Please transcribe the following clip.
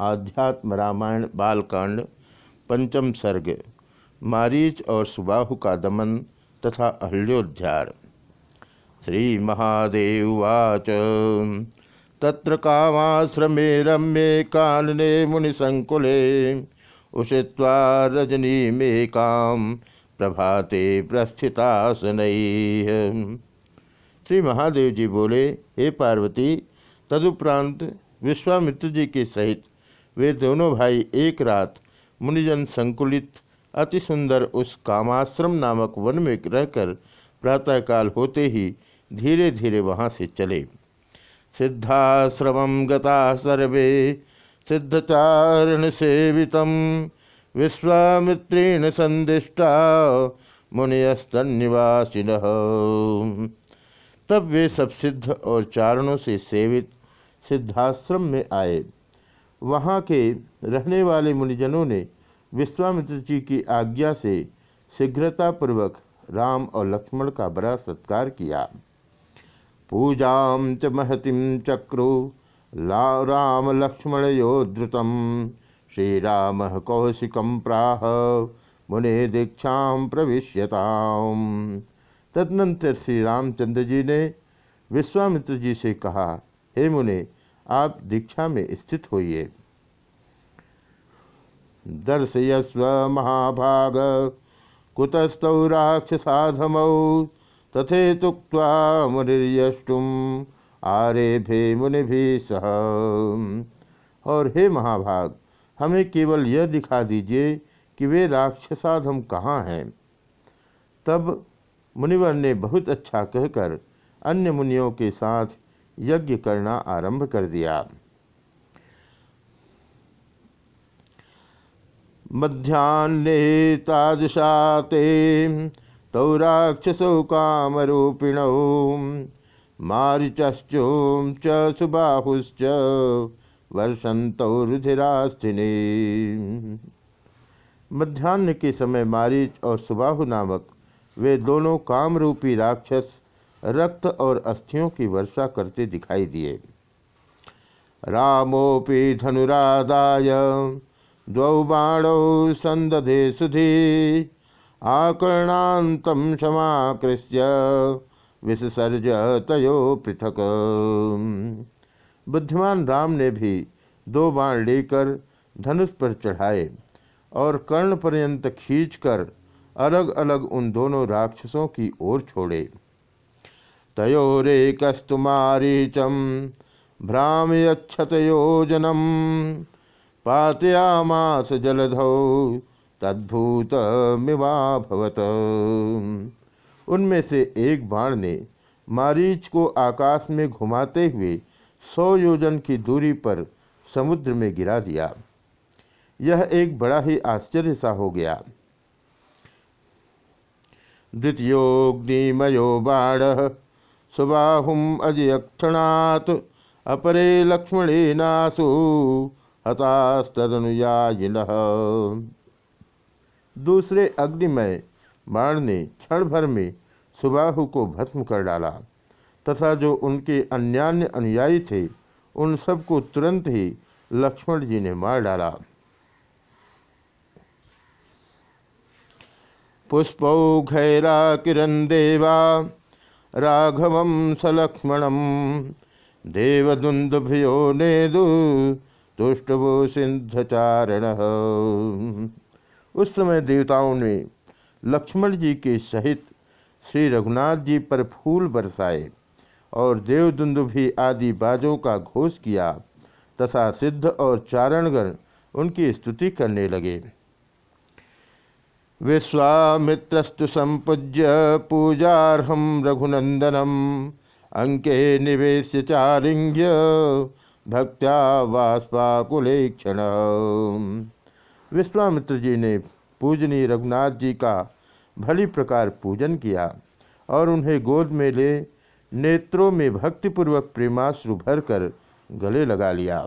आध्यात्म रामायण, बालकांड, पंचम सर्ग, मारीच और सुबाहु का दमन तथा अहल्योद्धार श्री महादेवाच तत्र कामाश्रमे रम्ये कानने मुनिसंकुले उषित्वा रजनीमेकां प्रभाते प्रस्थितासन। श्री महादेव जी बोले, हे पार्वती, तदुपरांत विश्वामित्र जी के सहित वे दोनों भाई एक रात मुनिजन संकुलित, अति सुंदर उस कामाश्रम नामक वन में रहकर प्रातःकाल होते ही धीरे धीरे वहाँ से चले। सिद्धाश्रम गता सर्वे, सिद्धचारण सेवित विश्वामित्रेण संदिष्टा मुनियस्तनिवासिन तब वे सब सिद्ध और चारणों से सेवित सिद्धाश्रम में आए। वहाँ के रहने वाले मुनिजनों ने विश्वामित्र जी की आज्ञा से शीघ्रतापूर्वक राम और लक्ष्मण का बड़ा सत्कार किया। पूजा च महतिम चक्रु ला राम लक्ष्मण योद्धृतम श्री राम कौशिकम प्राह, मुने दीक्षा प्रविश्यताम। तदनंतर श्री रामचंद्र जी ने विश्वामित्र जी से कहा, हे मुने आप दीक्षा में स्थित होइए। दर्शयस्व महाभाग कुतस्तौ राक्षसाधमौ तथे तुक्त्वा मुनिर्यष्टुम, आरेभे मुनि भी सह। और हे महाभाग, हमें केवल यह दिखा दीजिए कि वे राक्षसाधम कहाँ हैं। तब मुनिवर ने बहुत अच्छा कहकर अन्य मुनियों के साथ यज्ञ करना आरंभ कर दिया। मध्यान्हे तादशाते तौ राक्षसौ कामरूपिणौ, मारिचश्चों च सुबाहुश्च मध्यान्ह के समय मारीच और सुबाहु नामक वे दोनों कामरूपी राक्षस रक्त और अस्थियों की वर्षा करते दिखाई दिए। रामोपि धनुरादाय द्वौ बाणौ संदधे सुधी आकर्णातम क्षमाकृष्य विसर्ज तयो पृथक। बुद्धिमान राम ने भी दो बाण लेकर धनुष पर चढ़ाए और कर्ण पर्यंत खींचकर अलग अलग उन दोनों राक्षसों की ओर छोड़े। तयोरेकस्तु मारीचम भ्रामयक्षतयोजनम पातयामास जलधौ तद्भूत मिवाभवत उनमें से एक बाण ने मारीच को आकाश में घुमाते हुए सौ योजन की दूरी पर समुद्र में गिरा दिया। यह एक बड़ा ही आश्चर्य सा हो गया। द्वितीयोग्निमयो बाण सुबाहुम अजयक्षणात् अपरे लक्ष्मणे नासु हतास्तनुयायिन दूसरे अग्निमय बाण ने क्षण भर में सुबाहु को भस्म कर डाला, तथा जो उनके अन्यान्य अनुयायी थे, उन सबको तुरंत ही लक्ष्मण जी ने मार डाला। पुष्पौघैरा किरण देवा राघव सलक्ष्मणम देवदुन्दुभ्यो नेदु तुष्टवो सिंधचारण उस समय देवताओं ने लक्ष्मण जी के सहित श्री रघुनाथ जी पर फूल बरसाए और देवदुन्दुभि आदि बाजों का घोष किया तथा सिद्ध और चारणगण उनकी स्तुति करने लगे। विश्वामित्रस्तु संपूज्य पूजारहम रघुनंदनम अंके निवेश चारिंग्य भक्त्या वाष्पाकुलेक्षण। विश्वामित्र जी ने पूजनीय रघुनाथ जी का भली प्रकार पूजन किया और उन्हें गोद में ले नेत्रों में भक्तिपूर्वक प्रेमाश्रु भरकर गले लगा लिया।